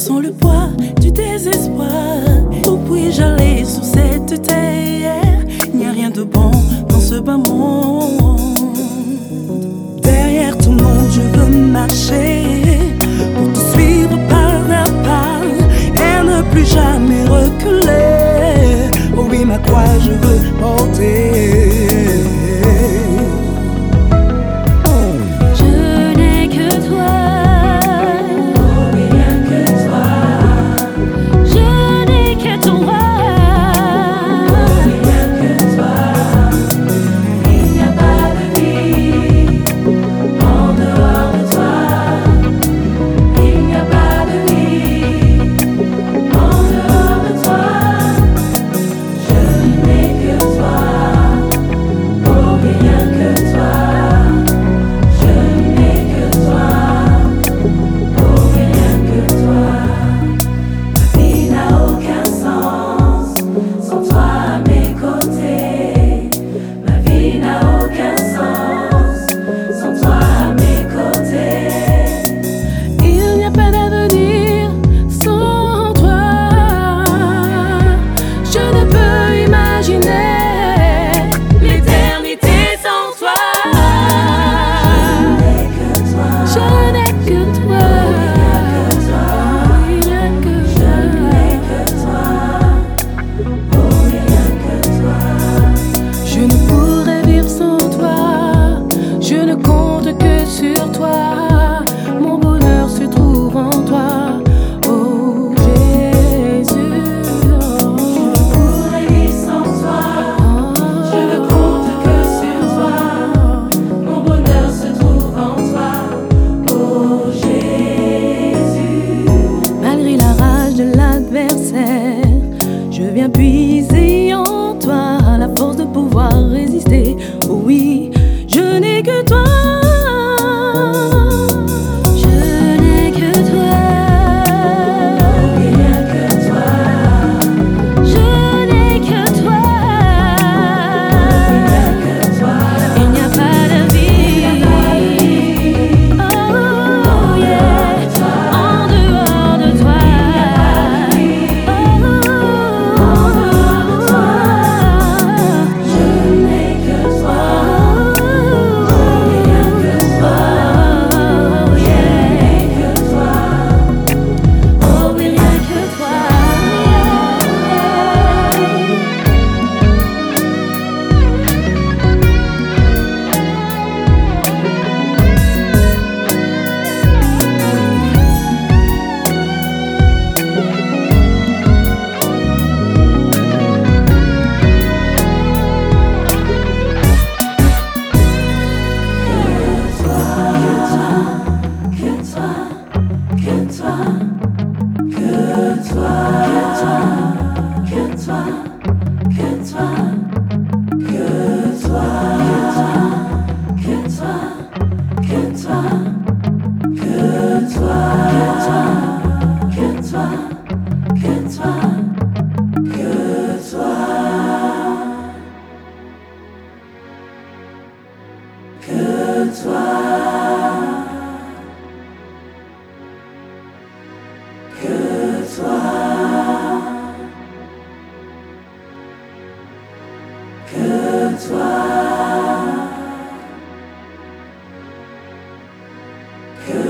sens le poids du désespoir. Où puis-je aller sur cette terre? Il n'y a rien de bon dans ce bas monde. Derrière tout le monde, je veux marcher pour te suivre pas à pas et ne plus jamais reculer. Oh oui, ma croix, je veux porter. que toi que toi que toi que toi que toi. que toi Good.